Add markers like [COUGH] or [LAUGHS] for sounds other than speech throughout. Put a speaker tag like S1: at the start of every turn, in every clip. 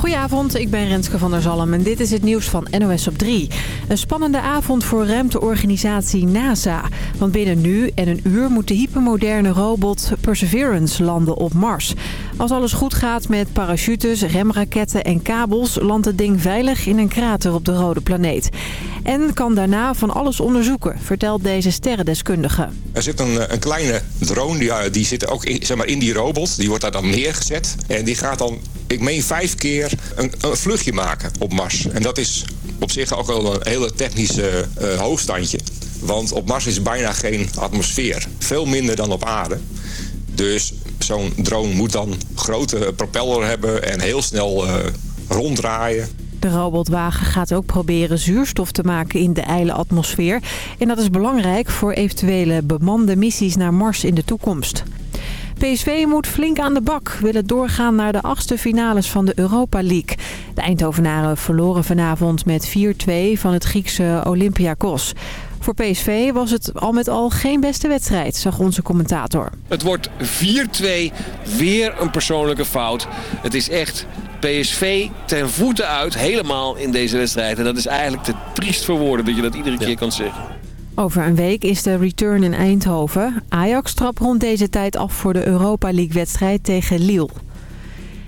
S1: Goedenavond, ik ben Renske van der Zalm en dit is het nieuws van NOS op 3. Een spannende avond voor ruimteorganisatie NASA. Want binnen nu en een uur moet de hypermoderne robot Perseverance landen op Mars. Als alles goed gaat met parachutes, remraketten en kabels... landt het ding veilig in een krater op de rode planeet. En kan daarna van alles onderzoeken, vertelt deze sterrendeskundige.
S2: Er zit een, een kleine drone, die, eh, die zit ook zeg maar, in die robot. Die wordt daar dan neergezet. En die gaat dan, ik meen vijf keer, een, een vluchtje maken op Mars. En dat is op zich ook wel een hele technische uh, hoogstandje. Want op Mars is bijna geen atmosfeer. Veel minder dan op aarde. Dus zo'n drone moet dan grote propeller hebben en heel snel uh, ronddraaien.
S1: De robotwagen gaat ook proberen zuurstof te maken in de ijle atmosfeer. En dat is belangrijk voor eventuele bemande missies naar Mars in de toekomst. PSV moet flink aan de bak, willen doorgaan naar de achtste finales van de Europa League. De Eindhovenaren verloren vanavond met 4-2 van het Griekse Olympiakos. Voor PSV was het al met al geen beste wedstrijd, zag onze commentator.
S3: Het wordt 4-2, weer een persoonlijke fout. Het is echt PSV ten voeten uit, helemaal in deze wedstrijd. En dat is eigenlijk te triest voor woorden dat je dat iedere keer kan zeggen.
S1: Over een week is de return in Eindhoven. Ajax trapt rond deze tijd af voor de Europa League-wedstrijd tegen Lille.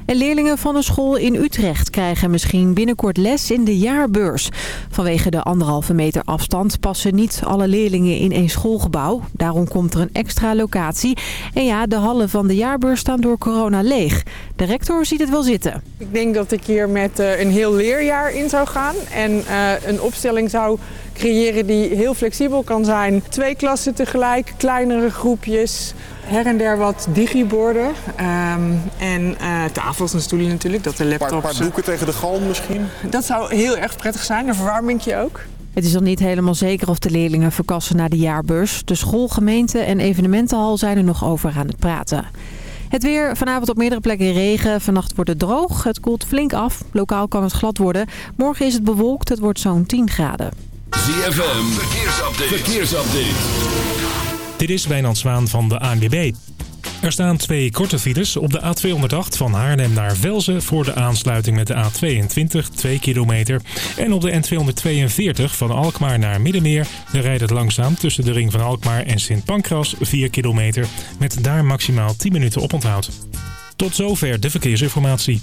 S1: En leerlingen van een school in Utrecht krijgen misschien binnenkort les in de jaarbeurs. Vanwege de anderhalve meter afstand passen niet alle leerlingen in één schoolgebouw. Daarom komt er een extra locatie. En ja, de hallen van de jaarbeurs staan door corona leeg. De rector ziet het wel zitten.
S4: Ik denk dat ik hier met uh, een heel leerjaar in zou gaan. En uh, een opstelling zou creëren die heel flexibel kan zijn. Twee klassen tegelijk, kleinere groepjes her en der wat digiborden. Um, en uh, tafels en stoelen natuurlijk, dat de laptops...
S5: Een paar, paar doeken tegen de galm misschien?
S4: Dat zou heel erg prettig zijn, een verwarmingje ook.
S1: Het is nog niet helemaal zeker of de leerlingen verkassen naar de jaarbeurs. De school, gemeente en evenementenhal zijn er nog over aan het praten. Het weer, vanavond op meerdere plekken regen. Vannacht wordt het droog. Het koelt flink af. Lokaal kan het glad worden. Morgen is het bewolkt. Het wordt zo'n 10 graden.
S6: ZFM, verkeersupdate. verkeersupdate.
S7: Dit is Wijnand Zwaan van de ANWB. Er staan twee korte files op de A208 van Haarlem naar Velzen voor de aansluiting met de A22, 2 kilometer. En op de N242 van Alkmaar naar Middenmeer. Daar rijdt het langzaam tussen de ring van Alkmaar en Sint Pancras 4 kilometer. Met daar maximaal 10 minuten oponthoud. Tot zover de verkeersinformatie.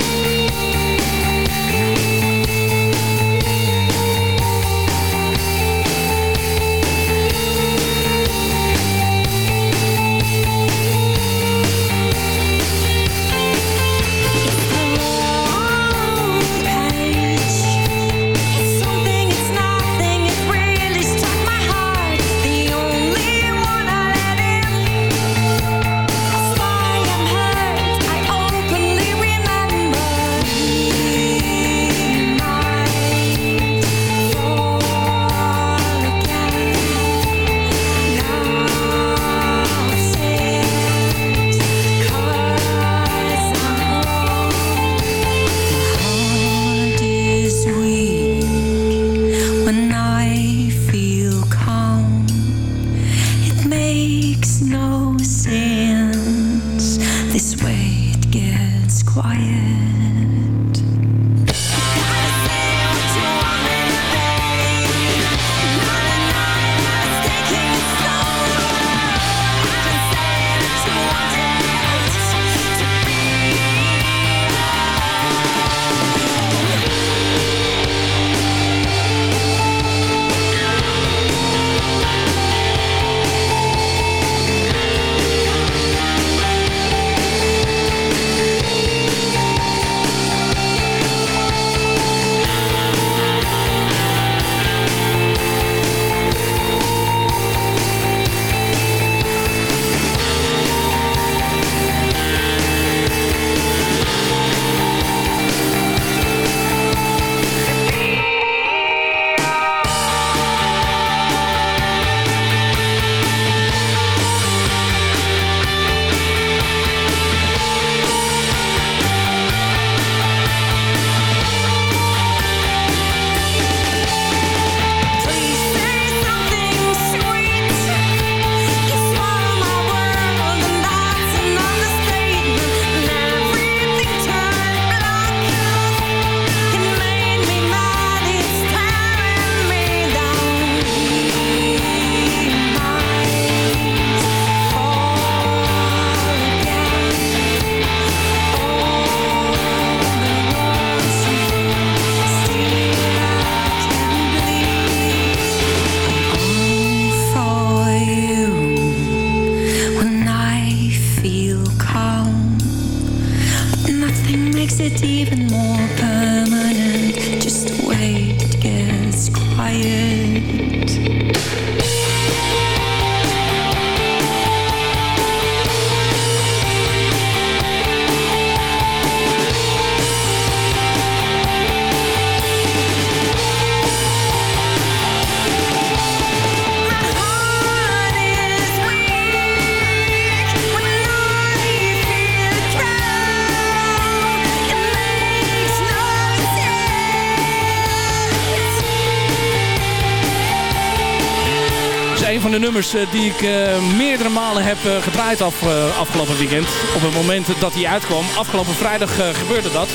S8: Nummers eh, die ik uh, meerdere malen heb uh, gedraaid af, afgelopen weekend. Op het moment dat hij uitkwam. Afgelopen vrijdag gebeurde dat.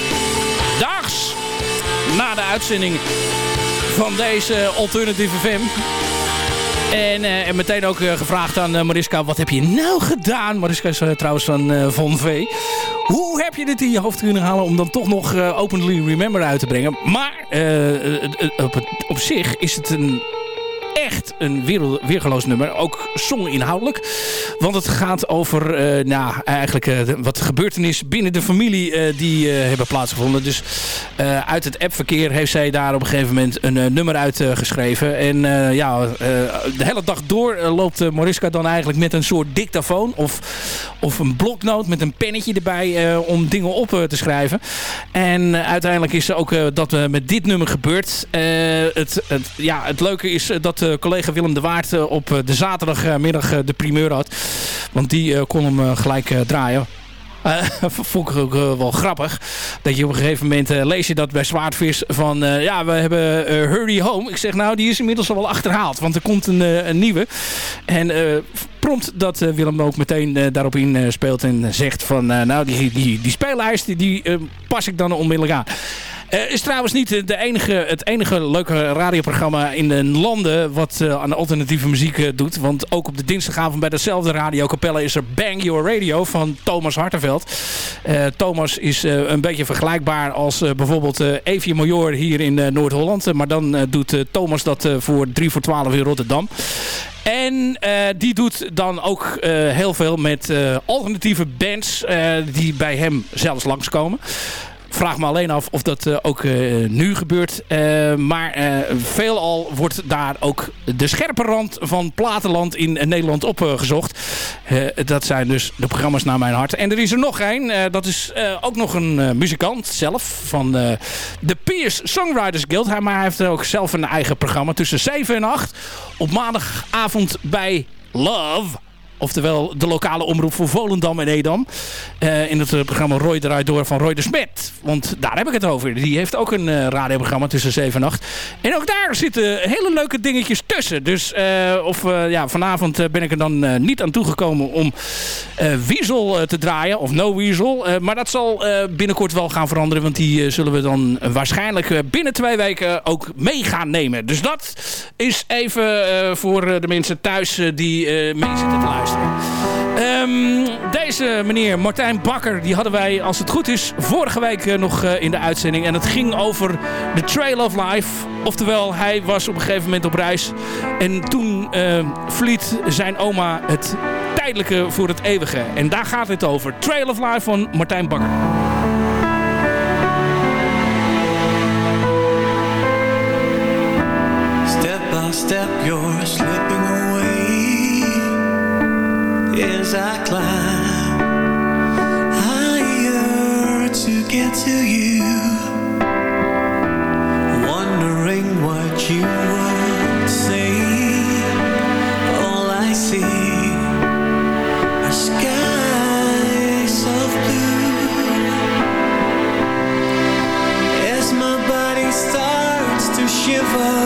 S8: Daags na de uitzending van deze Alternative FM. En, en meteen ook gevraagd aan Mariska, wat heb je nou gedaan? Mariska is trouwens van Von V. Hoe heb je dit in je hoofd kunnen halen om dan toch nog Openly Remember uit te brengen? Maar op, op zich is het een echt een weergeloos nummer. Ook inhoudelijk, Want het gaat over uh, nou, eigenlijk uh, wat gebeurtenissen binnen de familie uh, die hebben plaatsgevonden. Dus uit het appverkeer heeft zij daar op een gegeven moment een nummer uitgeschreven. en ja, de hele dag door loopt Mariska dan eigenlijk met een soort dictafoon of, of een bloknoot met een pennetje erbij om dingen op te schrijven. En uiteindelijk is ook dat met dit nummer gebeurd. het, het, ja, het leuke is dat collega Willem de Waard eh, op eh, de zaterdagmiddag eh, de primeur had. Want die kon hem gelijk draaien. Uh, [LAUGHS] vond ik ook wel grappig. Dat je op een gegeven moment lees je dat bij Zwaardvis van... ja, we hebben Hurry Home. Ik zeg nou, die is inmiddels al wel achterhaald. Want er komt een, nieuwe. En prompt dat Willem ook meteen daarop in speelt. En zegt van, nou, die, die, die, die pas ik dan onmiddellijk aan. Uh, is trouwens niet de enige, het enige leuke radioprogramma in de landen wat uh, aan alternatieve muziek uh, doet. Want ook op de dinsdagavond bij dezelfde radiokapelle is er Bang Your Radio van Thomas Hartenveld. Thomas is een beetje vergelijkbaar als bijvoorbeeld Evie Major hier in Noord-Holland. maar dan doet Thomas dat voor 3 voor 12 in Rotterdam. En die doet dan ook heel veel met alternatieve bands die bij hem zelfs langskomen vraag me alleen af of dat uh, ook uh, nu gebeurt. Uh, maar veelal wordt daar ook de scherpe rand van platenland in Nederland opgezocht. dat zijn dus de programma's naar mijn hart. En er is er nog één. dat is ook nog een muzikant zelf van de Pierce Songwriters Guild. Hij, maar hij heeft ook zelf een eigen programma tussen 7 en 8 op maandagavond bij Love. Oftewel de lokale omroep voor Volendam en Edam. Uh, in het programma Roy draait door van Roy de Smet. Want daar heb ik het over. Die heeft ook een uh, radioprogramma tussen 7 en 8. En ook daar zitten hele leuke dingetjes tussen. Dus of, ja, vanavond ben ik er dan niet aan toegekomen om Weasel te draaien. Of No Weasel. maar dat zal binnenkort wel gaan veranderen. Want die zullen we dan waarschijnlijk binnen twee weken ook mee gaan nemen. Dus dat is even voor de mensen thuis die mee zitten te luisteren. Um, deze meneer Martijn Bakker, die hadden wij, als het goed is, vorige week uh, nog uh, in de uitzending. En het ging over The Trail of Life. Oftewel, hij was op een gegeven moment op reis. En toen uh, verliet zijn oma het tijdelijke voor het eeuwige. En daar gaat het over. Trail of Life van Martijn Bakker.
S9: Step by step you're slipping as I climb higher to get to you, wondering what you would say. All I see are skies of blue as my body starts to shiver.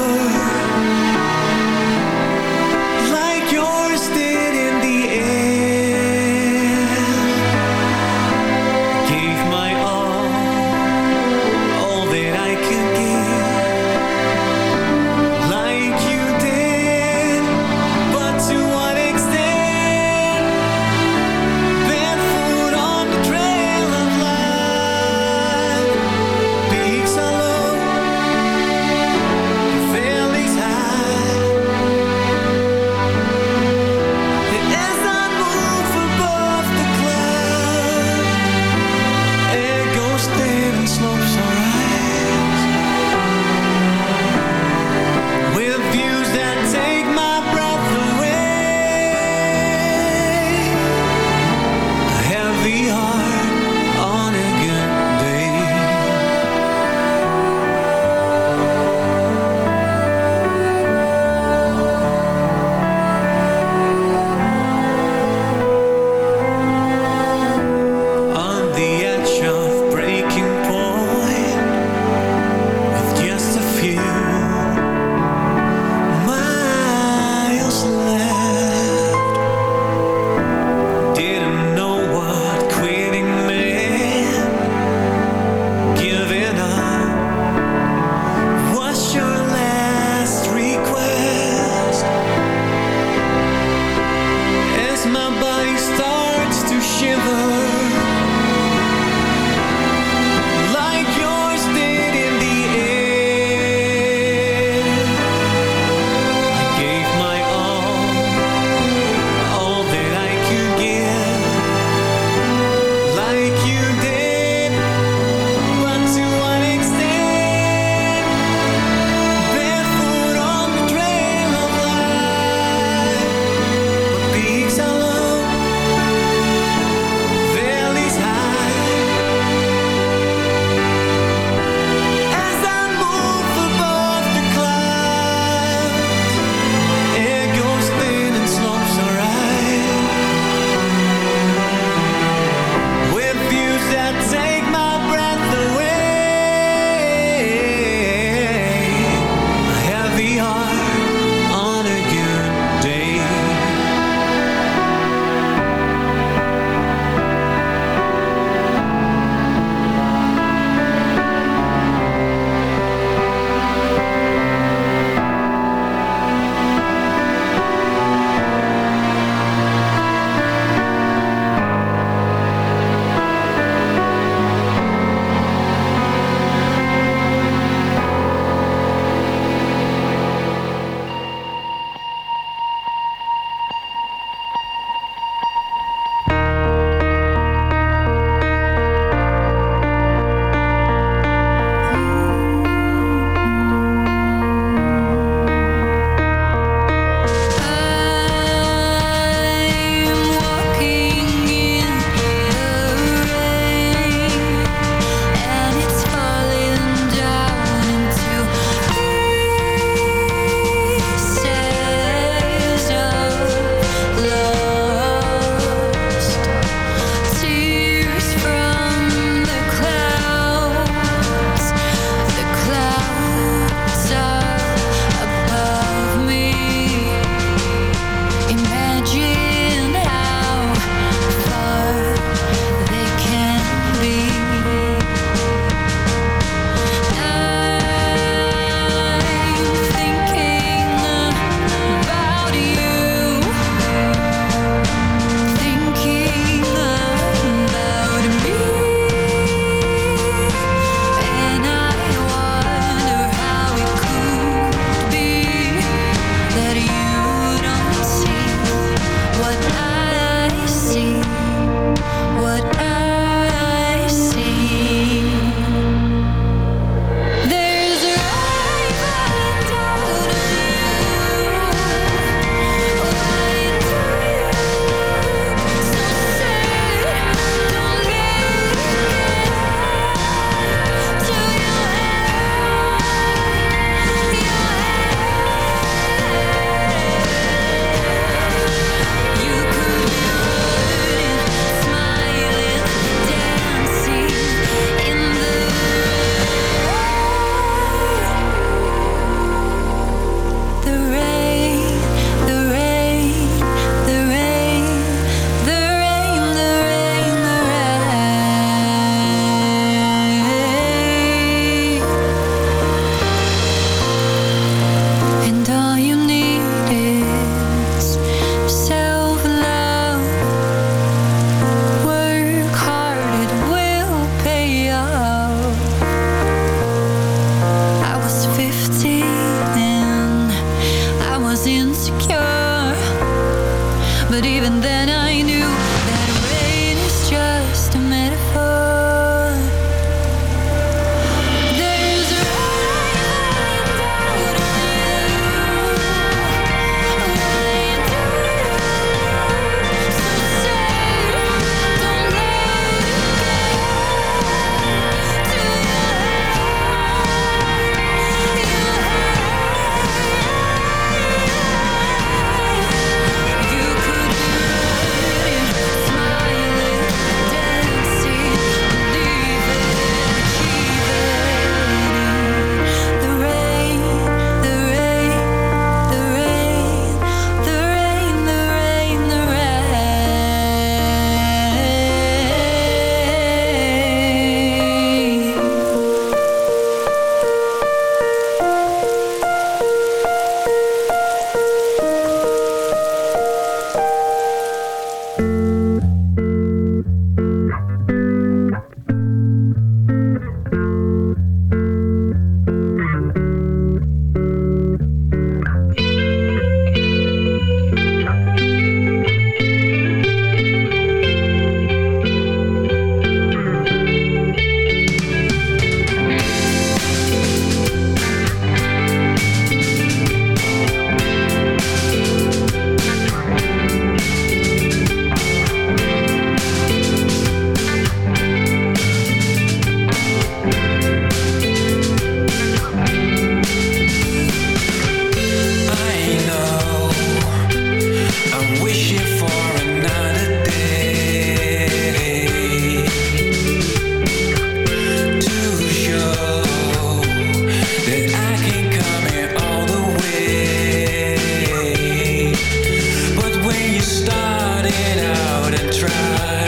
S9: Started out and tried,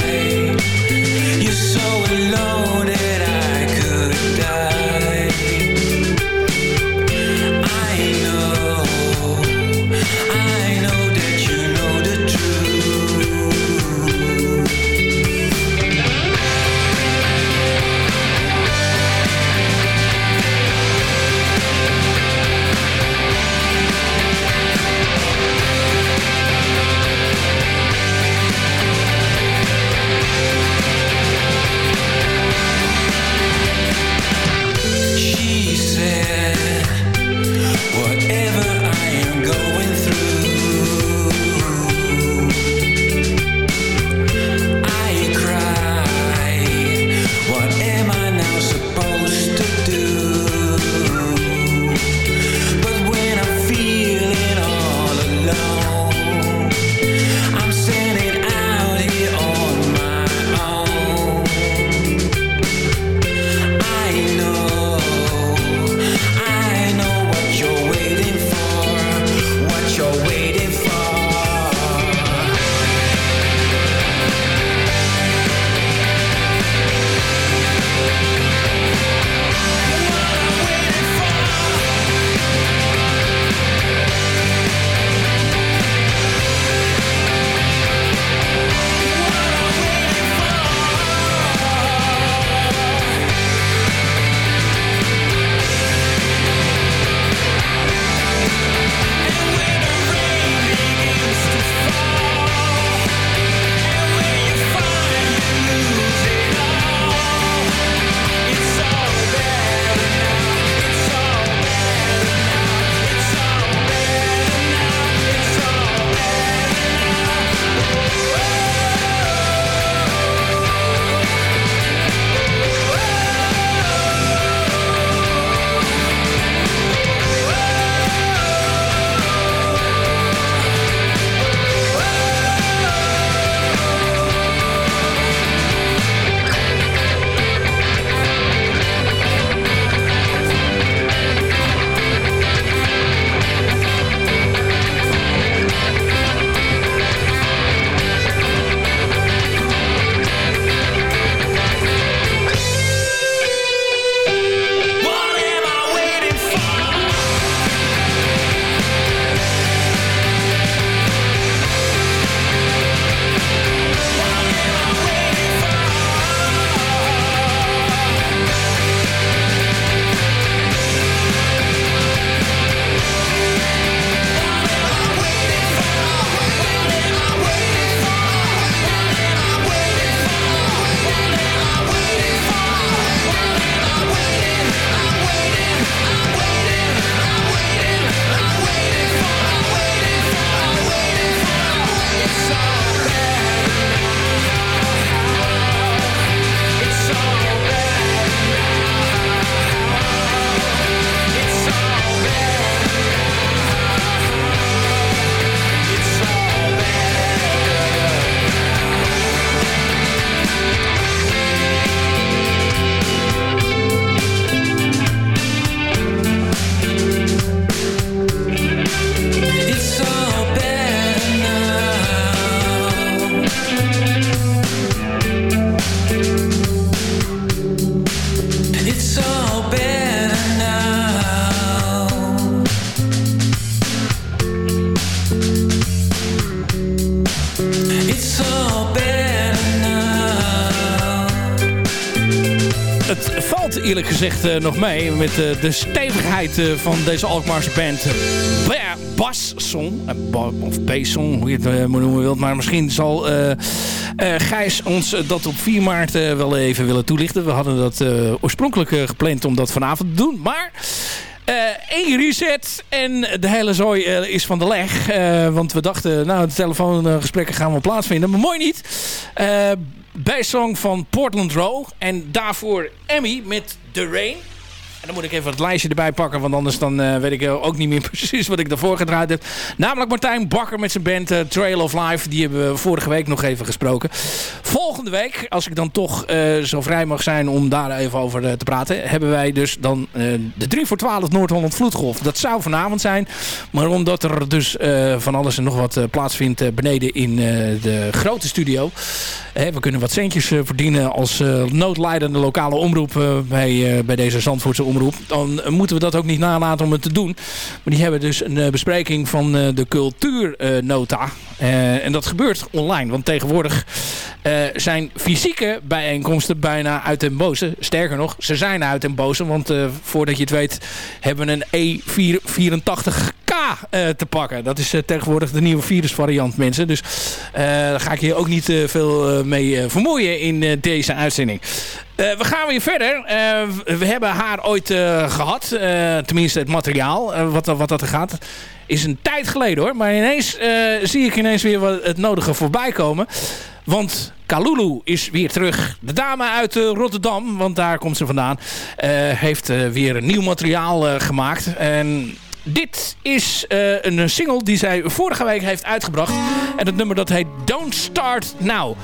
S8: gezegd eh, nog mee met eh, de stevigheid eh, van deze Alkmaarse band. Ba- Bas Song, eh, ba- of B-song, hoe je het maar noemen wilt. Maar misschien zal Gijs ons dat op 4 maart wel even willen toelichten. We hadden dat oorspronkelijk gepland om dat vanavond te doen. Maar één reset en de hele zooi is van de leg. Want we dachten, nou, de telefoongesprekken gaan wel plaatsvinden. Maar mooi niet. Bijsong van Portland Row. En daarvoor Emmy met The Rain. En dan moet ik even het lijstje erbij pakken. Want anders dan eh, weet ik eh, ook niet meer [LAUGHS] precies wat ik daarvoor gedraaid heb. Namelijk Martijn Bakker met zijn band eh, Trail of Life. Die hebben we vorige week nog even gesproken. Volgende week, als ik dan toch zo vrij mag zijn om daar even over te praten. Hebben wij dus dan de 3 voor 12 Noord-Holland Vloedgolf. Dat zou vanavond zijn. Maar omdat er dus van alles en nog wat plaatsvindt beneden in de grote studio. We kunnen wat centjes verdienen als noodlijdende lokale omroep bij, bij deze Zandvoortse Dan moeten we dat ook niet nalaten om het te doen. Maar die hebben dus een eh, bespreking van eh, de cultuurnota. Eh, en dat gebeurt online. Want tegenwoordig zijn fysieke bijeenkomsten bijna uit den boze. Sterker nog, ze zijn uit den boze. Want voordat je het weet hebben we een E84K eh, te pakken. Dat is eh, tegenwoordig de nieuwe virusvariant mensen. Dus eh, daar ga ik je ook niet veel mee vermoeien in deze uitzending. We gaan weer verder. We hebben haar ooit eh, gehad. Eh, tenminste het materiaal wat, wat dat er gaat. Is een tijd geleden hoor. Maar ineens zie ik ineens weer wat het nodige voorbij komen. Want Kalulu is weer terug. De dame uit Rotterdam, want daar komt ze vandaan. heeft weer nieuw materiaal gemaakt. En dit is eh, een single die zij vorige week heeft uitgebracht. En het nummer dat heet Don't Start Now.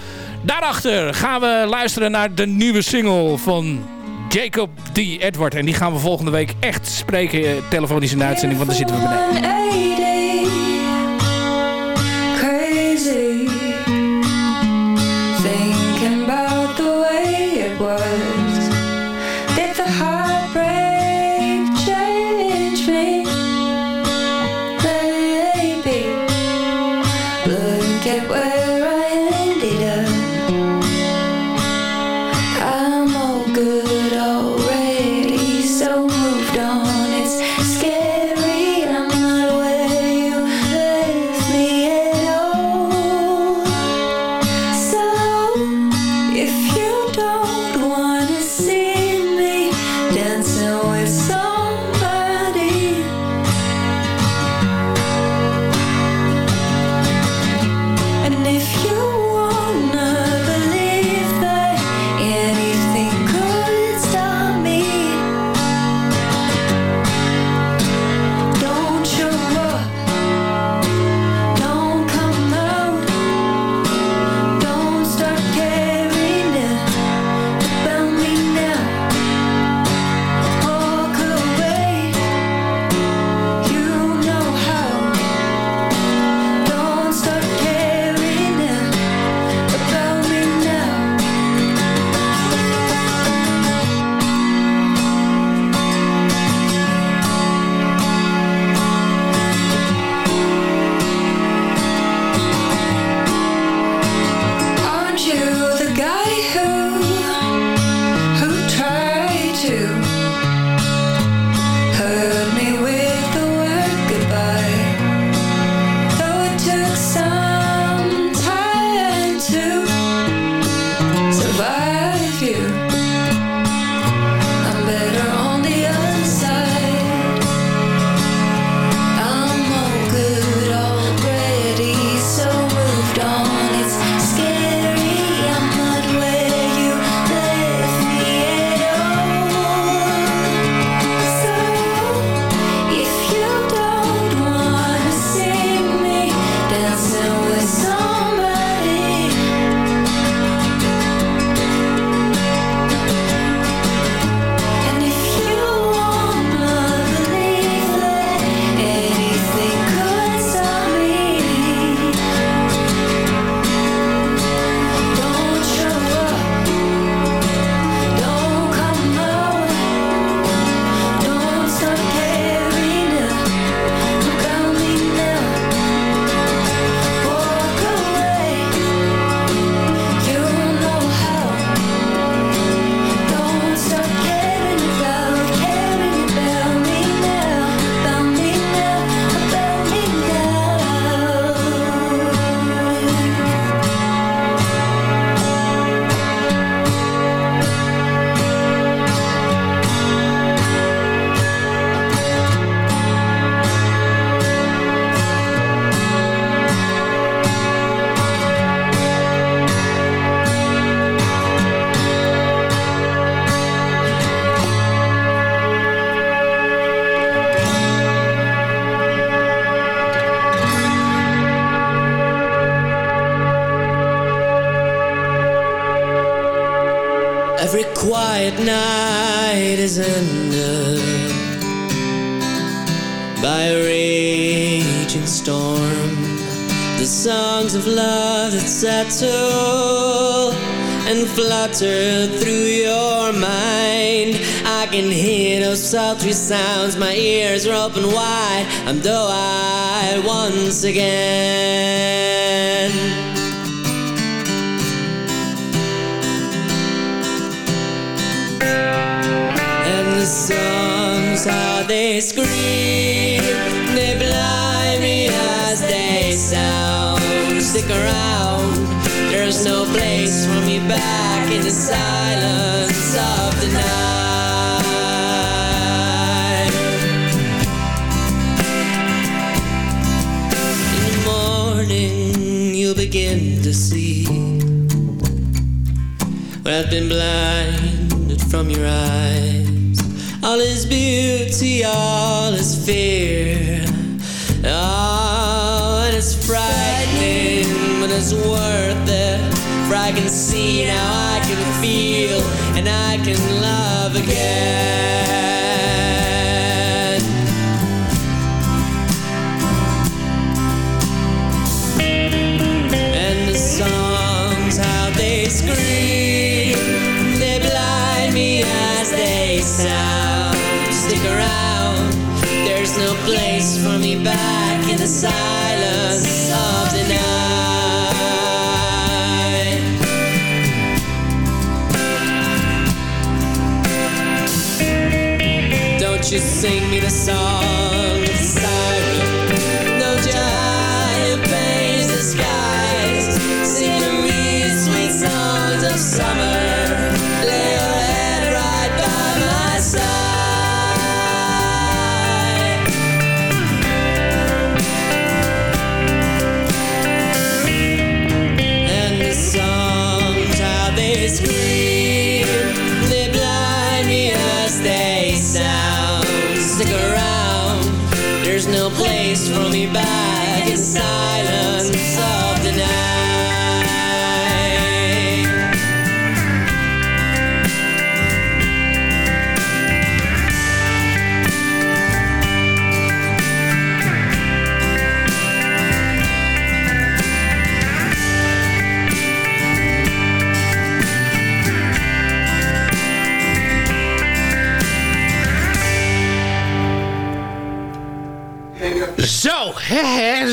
S8: Daarachter gaan we luisteren naar de nieuwe single van Jacob D. Edward. En die gaan we volgende week echt spreken eh, telefonisch in de uitzending, want daar zitten we beneden.
S10: Is by a raging storm. The songs of love that settle and flutter through your mind. I can hear those sultry sounds, my ears are open wide. I'm doe-eyed once again. They scream, they blind me as they sound. Stick around, there's no place for me back in the silence of the night. In the morning, you'll begin to see what I've been blinded from your eyes. All is beauty, all is fear. Oh, and it's frightening, but it's worth it. For I can see now, I can feel, and I can love again. And the songs, how they scream, they blind me as they sound. Place for me back in the silence of the night. Don't you sing me the song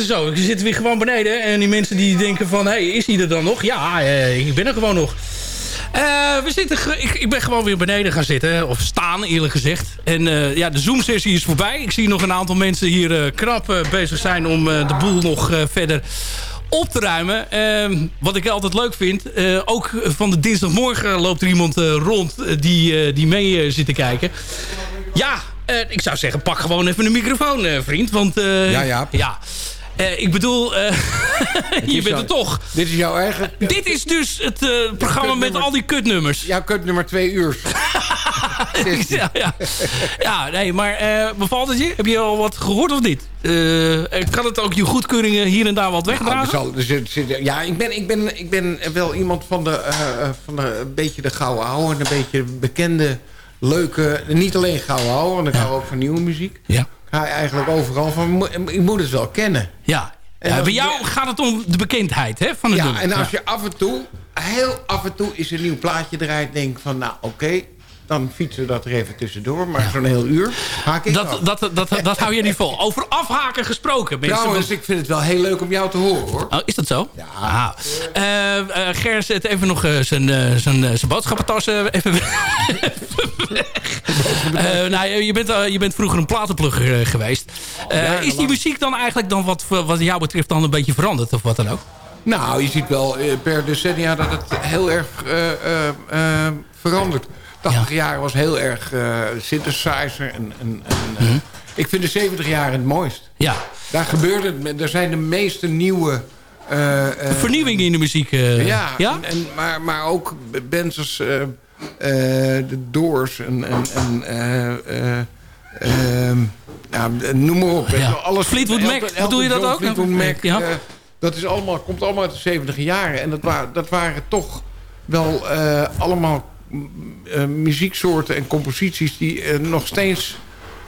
S8: zo. Ik zit weer gewoon beneden. En die mensen die denken van... Hé, hey, is hij er dan nog? Ja, ik ben er gewoon nog. Eh, we zitten, ik, ik ben gewoon weer beneden gaan zitten. Of staan, eerlijk gezegd. En eh, ja, de Zoom-sessie is voorbij. Ik zie nog een aantal mensen hier eh, knap eh, bezig zijn... om de boel nog verder op te ruimen. Ehm, wat ik altijd leuk vind... ook van de dinsdagmorgen loopt er iemand rond... die, die mee zit te kijken. Ja, ik zou zeggen, pak gewoon even een microfoon, vriend. Want
S11: Ja, ja.
S8: ja. Eh, ik bedoel, eh, [LAUGHS] je bent er toch.
S11: Dit is jouw eigen... [LAUGHS]
S8: Dit is dus het eh, programma met al die kutnummers.
S11: Jouw kutnummer twee uur. [LAUGHS]
S8: ja, ja. ja, nee, maar bevalt het je? Heb je al wat gehoord of niet? Kan het ook je goedkeuringen hier en daar wat wegdragen?
S11: ja, ik ben, ik, ben, ik ben wel iemand van de, van de een beetje de gouden ouwe. En een beetje bekende, leuke... Niet alleen gouden ouwe, want ik hou ook van nieuwe muziek.
S8: Ja.
S11: Ga eigenlijk overal van... Ik moet het wel kennen.
S8: Ja.
S11: En
S8: bij jou gaat het om de bekendheid hè, van het
S11: Ja,
S8: nummer.
S11: en als je af en toe, heel af en toe is een nieuw plaatje eruit... denk van, nou oké, dan fietsen we dat er even tussendoor. Maar zo'n heel uur haak ik af.
S8: dat, dat, dat, dat hou je niet vol. Over afhaken gesproken. mensen.
S11: Trouwens, ik vind het wel heel leuk om jou te horen, hoor.
S8: Oh, is dat zo? Ja. Eh, eh, Ger zet even nog eh, zijn, zijn, zijn boodschappentas even weg. Nou, je, bent, je bent vroeger een platenplugger geweest. Is die muziek dan eigenlijk dan wat, wat jou betreft dan een beetje veranderd of wat dan ook?
S11: Nou, je ziet wel per decennia dat het heel erg eh, verandert. 80 jaar was heel erg eh, synthesizer. En, en, en, eh, Ik vind de 70 jaar het mooist.
S8: Ja.
S11: Daar gebeurt het. Er zijn de meeste nieuwe... eh, eh,
S8: Vernieuwing in de muziek.
S11: ja,
S8: ja?
S11: En, maar, maar ook bands als de Doors en... en, en eh, eh, ehm, ja, noem maar op. wel, Alles,
S8: Fleetwood Mac,
S11: Elton-
S8: bedoel je dat ook?
S11: Fleetwood Mac.
S8: Ja.
S11: dat is allemaal, komt allemaal uit de 70 jaren. En dat, wa dat waren toch wel allemaal muzieksoorten en composities die eh, nog steeds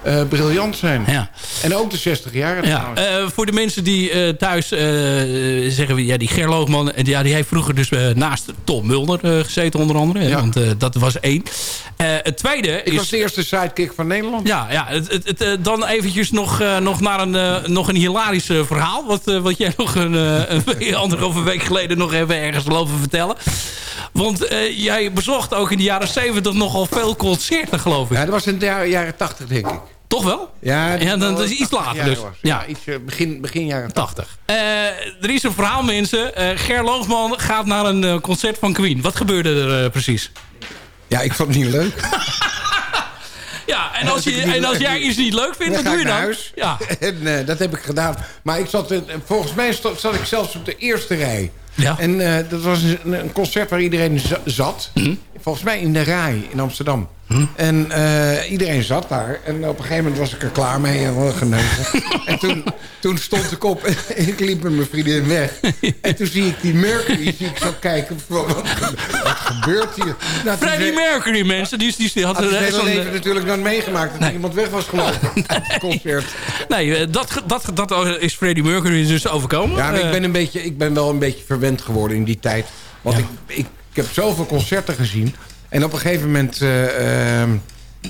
S11: eh, briljant zijn.
S8: Ja.
S11: En ook de 60 jaar
S8: Ja, eh, voor de mensen die eh, thuis eh, zeggen we, ja, die Gerloogman, eh, ja, die heeft vroeger dus eh, naast Tom Mulder eh, gezeten onder andere. hè, Want eh, dat was één. Eh, het tweede
S11: Ik
S8: is...
S11: was de eerste sidekick van Nederland.
S8: Ja, ja het, het, het, eh, dan eventjes nog, eh, nog naar een, nog een hilarisch verhaal. Wat, wat jij [LAUGHS] nog een, een week- anderhalve week geleden nog even ergens lopen vertellen. Want jij bezocht ook in de jaren 70 nogal veel concerten, geloof ik.
S11: Ja, dat was in de jaren, jaren 80, denk ik.
S8: Toch wel?
S11: Ja,
S8: Ja, dan- dat is
S11: was
S8: iets
S11: 80
S8: later dus.
S11: was.
S8: Ja.
S11: Ja, iets, begin, begin jaren 80.
S8: Eh, er is een verhaal, mensen. Ger Loogman gaat naar een concert van Queen. Wat gebeurde er precies?
S11: Ja, ik vond het niet leuk. [LAUGHS]
S8: Ja, en als, je, en als jij iets niet leuk vindt,
S11: Dan
S8: wat doe je dan?
S11: huis.
S8: Ja. [LAUGHS]
S11: En eh, dat heb ik gedaan. Maar ik zat, volgens mij zat ik zelfs op de eerste rij.
S8: Ja.
S11: En eh, dat was een, een concert waar iedereen za- zat.
S8: Mhm.
S11: Volgens mij in de Rai in Amsterdam. En eh, iedereen zat daar. En op een gegeven moment was ik er klaar mee. En [LAUGHS] en toen, toen stond ik op en ik liep met mijn vriendin weg. En toen zie ik die Mercury. Zie ik zo kijken. Wat, wat gebeurt hier? Nou,
S8: Freddie Mercury, mensen. Die, die, die had
S11: had het hele leven
S8: eh,
S11: natuurlijk nooit meegemaakt dat iemand weg was gelopen. [LAUGHS] Het concert.
S8: Nee, eh, dat, dat, dat is Freddie Mercury dus overkomen.
S11: Ja, maar ik ben, een beetje, ik ben wel een beetje verwend geworden in die tijd. Want ik heb zoveel concerten gezien. En op een gegeven moment eh, ehm,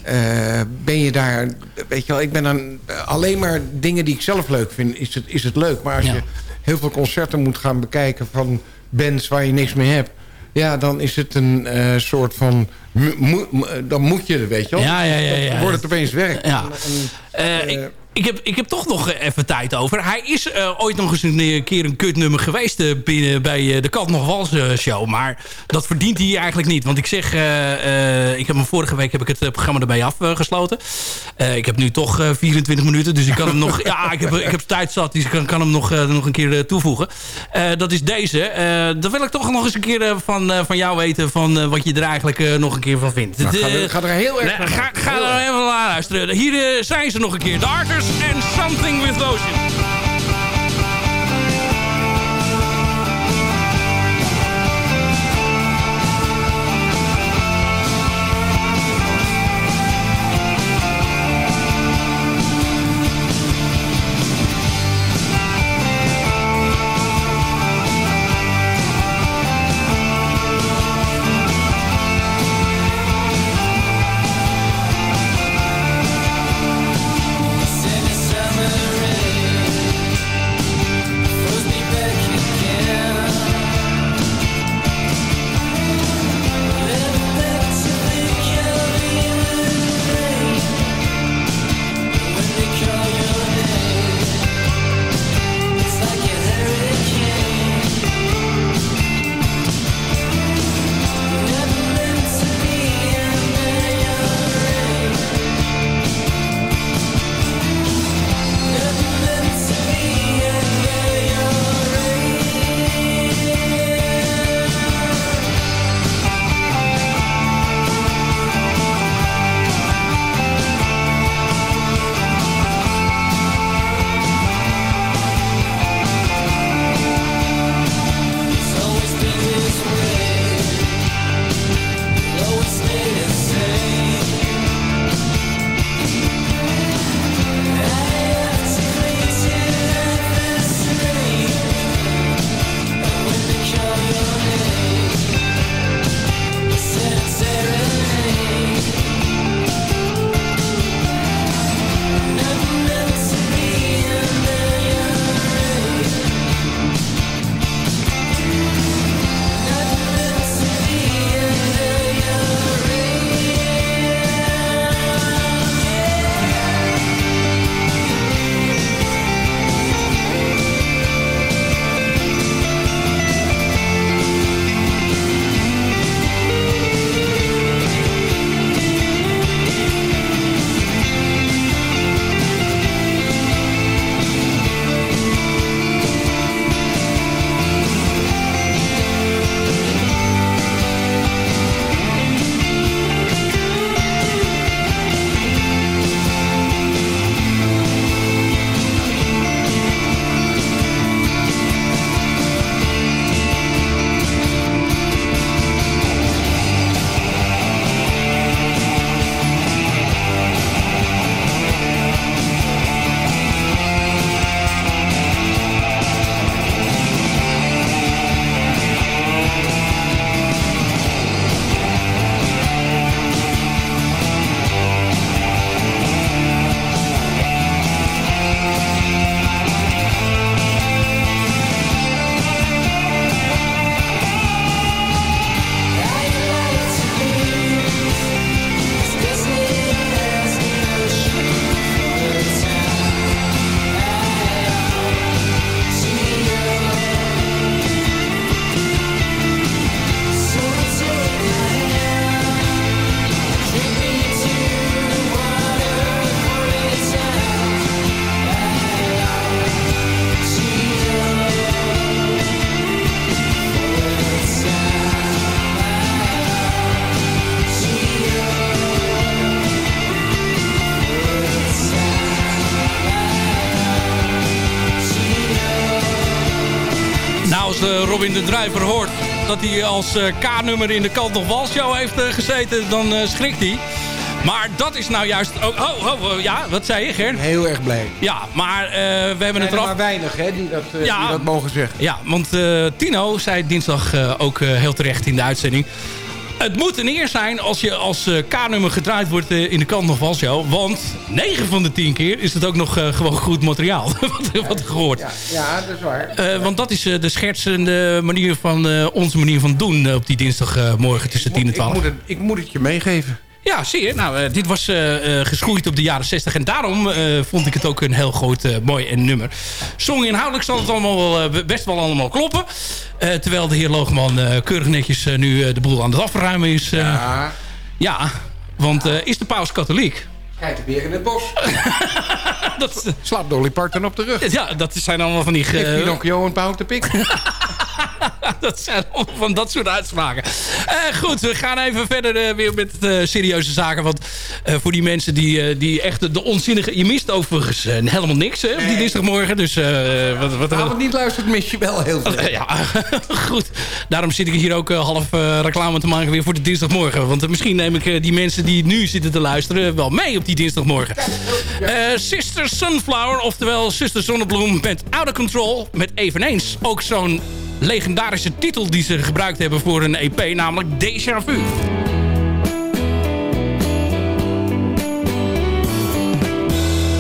S11: eh, ben je daar... Weet je wel, ik ben dan alleen maar dingen die ik zelf leuk vind, is het, is het leuk. Maar als
S8: Ja.
S11: je heel veel concerten moet gaan bekijken van bands waar je niks mee hebt... Ja, dan is het een eh, soort van... mo- mo- mo- dan moet je er, weet je wel.
S8: Ja, ja, ja, ja.
S11: Dan wordt het opeens werk.
S8: Ja.
S11: En-
S8: ik, ik, heb, ik heb toch nog even tijd over. Hij is eh, ooit nog eens een eh, keer een kutnummer geweest eh, binnen, bij eh, de Kat nog Wals eh, show. Maar dat verdient hij eigenlijk niet. Want ik zeg, eh, eh, ik heb hem vorige week heb ik het eh, programma erbij afgesloten. Eh, ik heb nu toch eh, 24 minuten, dus ik kan hem nog... [LAUGHS] Ja, ik heb, ik heb tijd zat, dus ik kan, kan hem nog, eh, nog een keer eh, toevoegen. Eh, dat is deze. Eh dan wil ik toch nog eens een keer eh, van, eh, van jou weten van, eh, wat je er eigenlijk eh, nog een keer van vindt.
S11: Nou,
S8: Het,
S11: ga er-
S8: eh,
S11: ga er heel erg
S8: nee, Ga, ga er even naar luisteren. Hier eh, zijn ze nog een keer. The Arters and Something with Lotion. Robin de Drijver hoort dat hij als eh, K-nummer in de Kant nog Wal show heeft eh, gezeten, dan eh, schrikt hij. Maar dat is nou juist... Oh, oh, oh, ja, wat zei je, Ger?
S11: Heel erg blij.
S8: Ja, maar eh, we hebben het
S11: Er
S8: eraf...
S11: maar weinig hè, die, dat,
S8: Ja.
S11: die dat mogen zeggen.
S8: Ja, want Tino zei dinsdag ook heel terecht in de uitzending... Het moet een eer zijn als je als eh, K-nummer gedraaid wordt eh, in de kant nog show. Want 9 van de 10 keer is het ook nog eh, gewoon goed materiaal. [LAUGHS] wat, wat gehoord.
S11: Ja, ja, dat is waar.
S8: Eh, want dat is eh, de schertsende manier van eh, onze manier van doen op die dinsdagmorgen tussen 10 en
S11: Ik
S8: 12.
S11: moet, het, ik moet het je meegeven.
S8: Ja, zie je. Nou, eh, dit was eh, eh, geschoeid op de jaren 60. En daarom eh, vond ik het ook een heel groot, mooi en nummer. Song inhoudelijk zal het allemaal wel, best wel allemaal kloppen. Eh, terwijl de heer Loogman eh, keurig netjes nu eh, de boel aan het afruimen is. eh.
S11: Ja.
S8: ja, want eh, is de paus katholiek?
S11: Kijk, weer in het bos. [LAUGHS]
S8: dat,
S11: Slaap Dolly Parton op de rug.
S8: Ja, dat zijn allemaal van die... ge-
S11: Pinocchio een pauw te pik. [LAUGHS]
S8: dat zijn van dat soort uitspraken. Eh, goed, we gaan even verder eh, weer met eh, serieuze zaken. Want voor die mensen die, die echt de, onzinnige... Je mist overigens helemaal niks hè, op die dinsdagmorgen. Dus wat, wat,
S11: Als het niet luistert, mis je wel heel veel. [LAUGHS]
S8: Ja, [LAUGHS] goed. Daarom zit ik hier ook half reclame te maken weer voor de dinsdagmorgen. Want misschien neem ik die mensen die nu zitten te luisteren wel mee op die dinsdagmorgen. Sister Sunflower, oftewel Sister Zonnebloem met Out of Control. Met eveneens ook zo'n legendarische titel die ze gebruikt hebben voor een EP, namelijk Déjà Vu.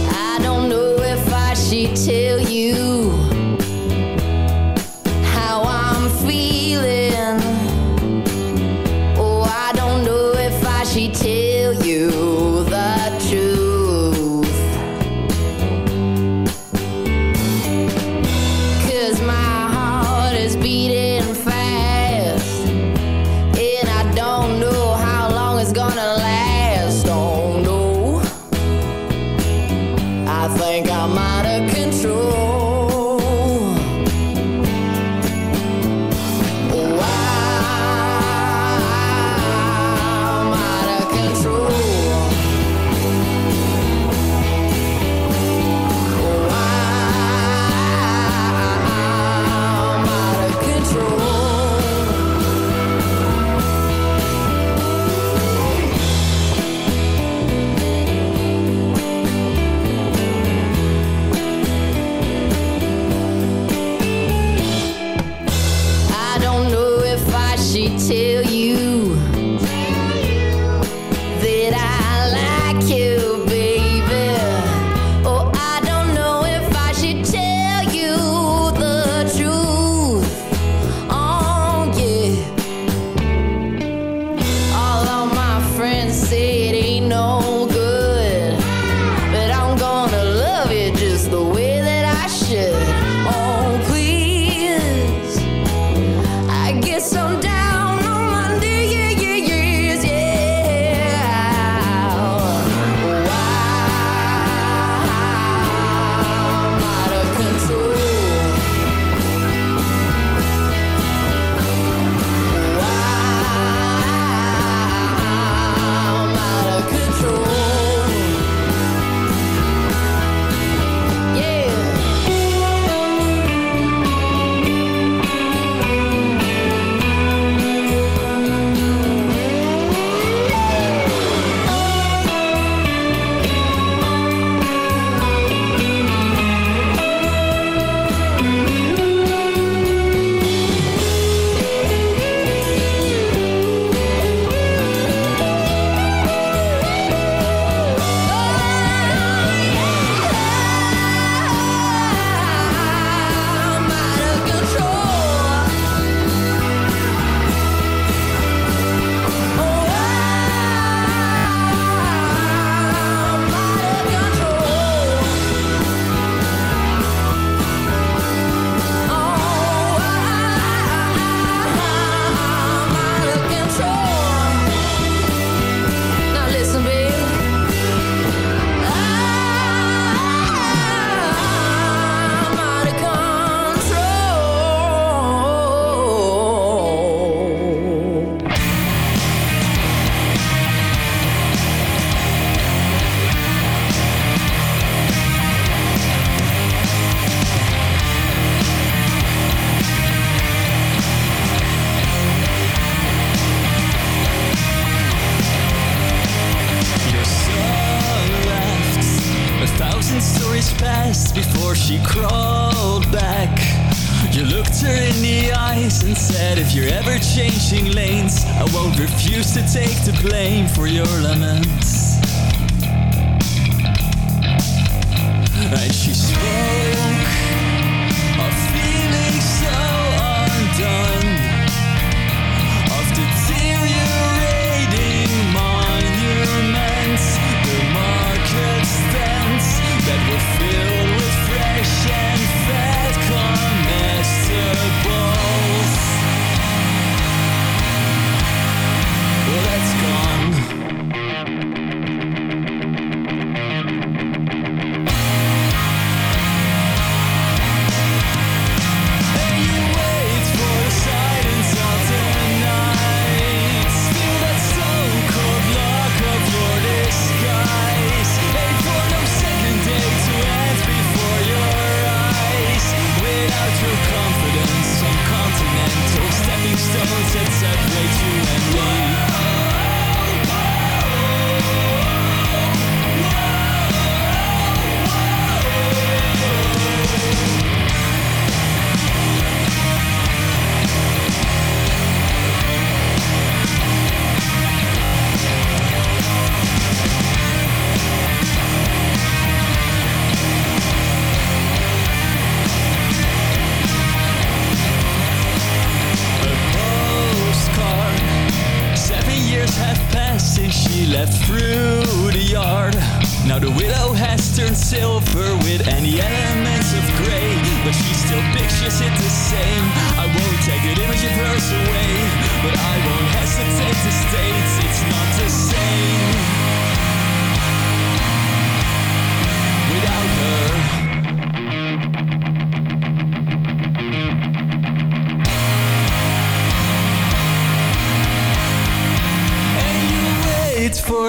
S10: I don't know if I should tell you
S12: said, If you're ever changing lanes, I won't refuse to take the blame for your laments. And she spoke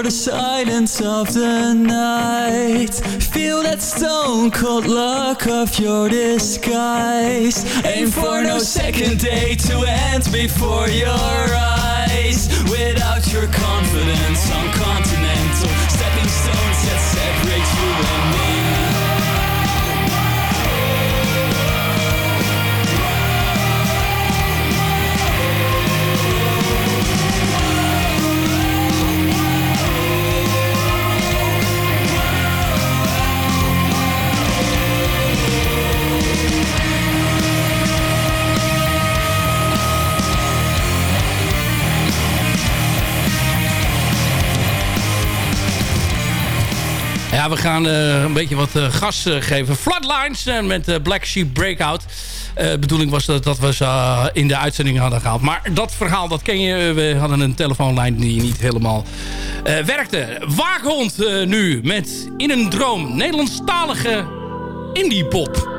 S12: the silence of the night. Feel that stone cold look of your disguise. Aim for no second day to end before your eyes. Without your confidence on
S8: Ja, we gaan eh, een beetje wat eh, gas eh, geven. Flatlines met Black Sheep Breakout. De bedoeling was dat, dat we ze in de uitzending hadden gehaald. Maar dat verhaal, dat ken je. We hadden een telefoonlijn die niet helemaal werkte. Waakhond eh, nu met In een Droom. Nederlandstalige indie pop.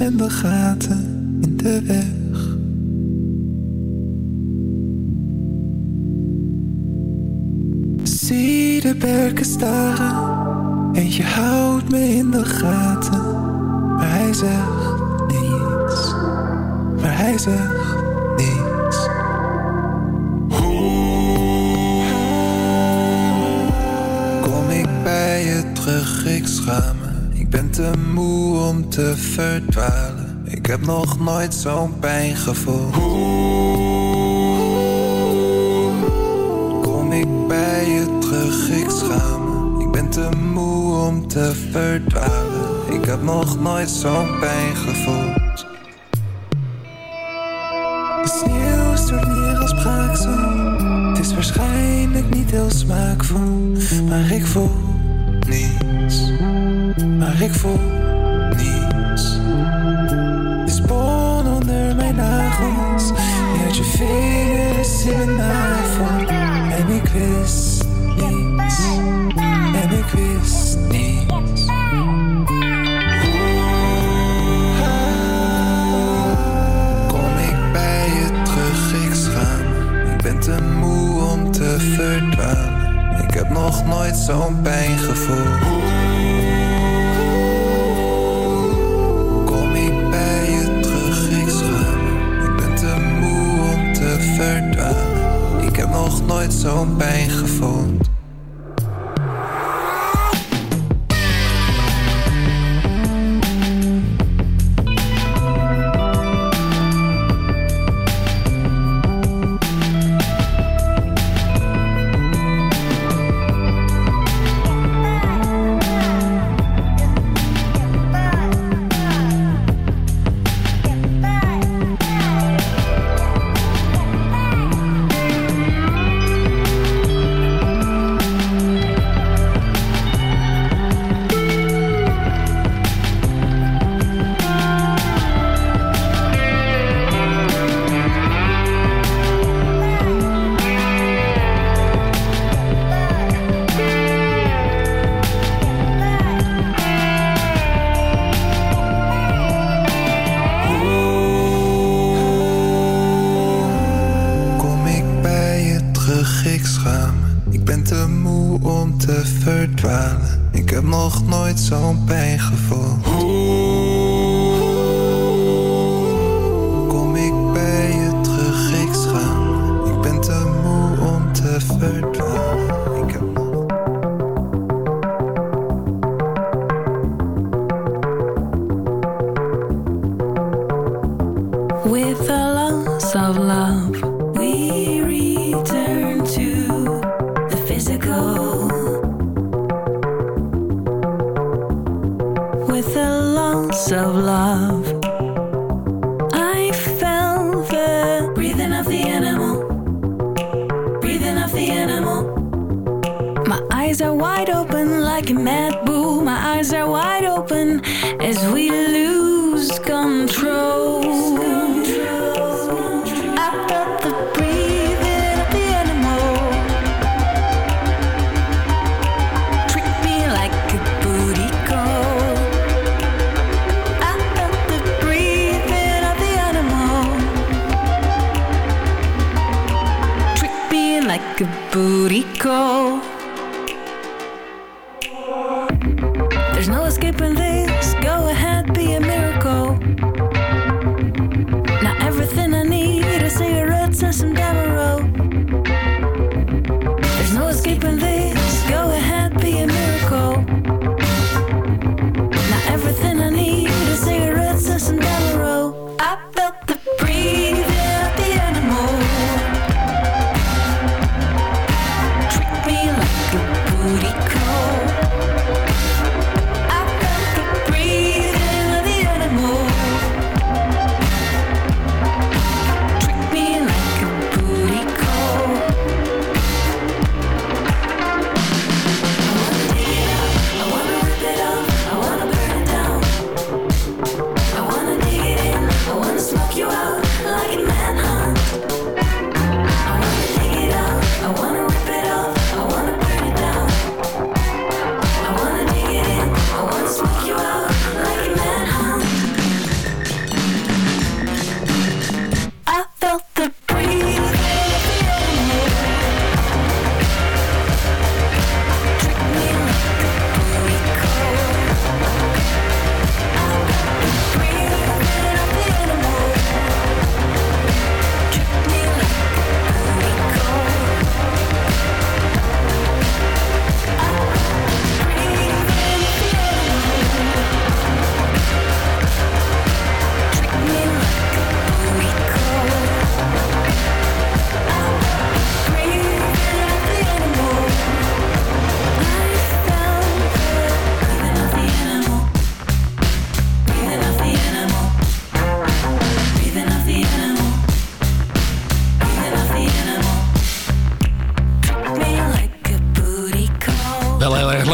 S13: En de gaten in de weg. Zie de berken staren. Eentje houdt me in de gaten. Maar hij zegt niets. Maar hij zegt niets. Kom ik bij je terug, ik schaam. Ik ben te moe om te verdwalen. Ik heb nog nooit zo'n pijn gevoeld. Kom ik bij je terug, ik schaam me. Ik ben te moe om te verdwalen. Ik heb nog nooit zo'n pijn gevoeld. De sneeuw stort neer als braaksel. Het is waarschijnlijk niet heel smaakvol, maar ik voel ik voel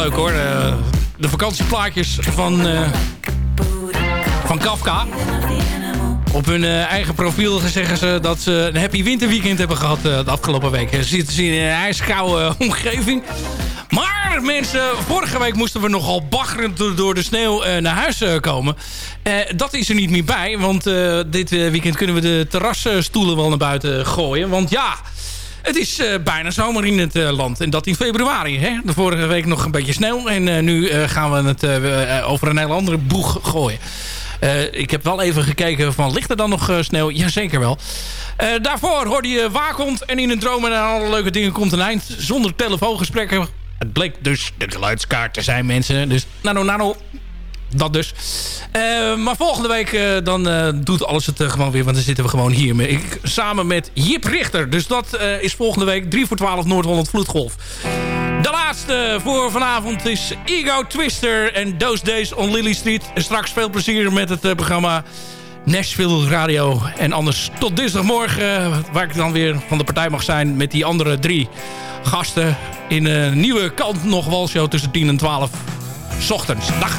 S8: leuk hoor. Eh, de vakantieplaatjes van, eh, van Kafka. Op hun eh, eigen profiel zeggen ze dat ze een happy winterweekend hebben gehad de afgelopen week. Ze zitten in een ijskoude omgeving. Maar mensen, vorige week moesten we nogal baggerend door de sneeuw naar huis komen. dat is er niet meer bij, want dit weekend kunnen we de terrasstoelen wel naar buiten gooien. Want ja,
S9: het is eh, bijna zomer in het eh, land. En dat in februari. Hè? De vorige week nog een beetje sneeuw. En eh, nu gaan we het over een hele andere boeg gooien. Ik heb wel even gekeken van ligt er dan nog sneeuw? Jazeker wel. Daarvoor hoorde je Waakhond en in een droom en alle leuke dingen komt een eind. Zonder telefoongesprekken. Het bleek dus de geluidskaart te zijn mensen. Dus nano nano. Dat dus. Eh, maar volgende week eh, dan eh, doet alles het gewoon weer. Want dan zitten we gewoon hier ik, samen met Jip Richter. Dus dat is volgende week 3 voor 12 Noord-Holland Vloedgolf. De laatste voor vanavond is Ego Twister en Those Days on Lily Street. En straks veel plezier met het programma Nashville Radio. En anders tot dinsdagmorgen, waar ik dan weer van de partij mag zijn... met die andere drie gasten in een nieuwe kant nog walshow tussen 10 en 12 's ochtends. Dag!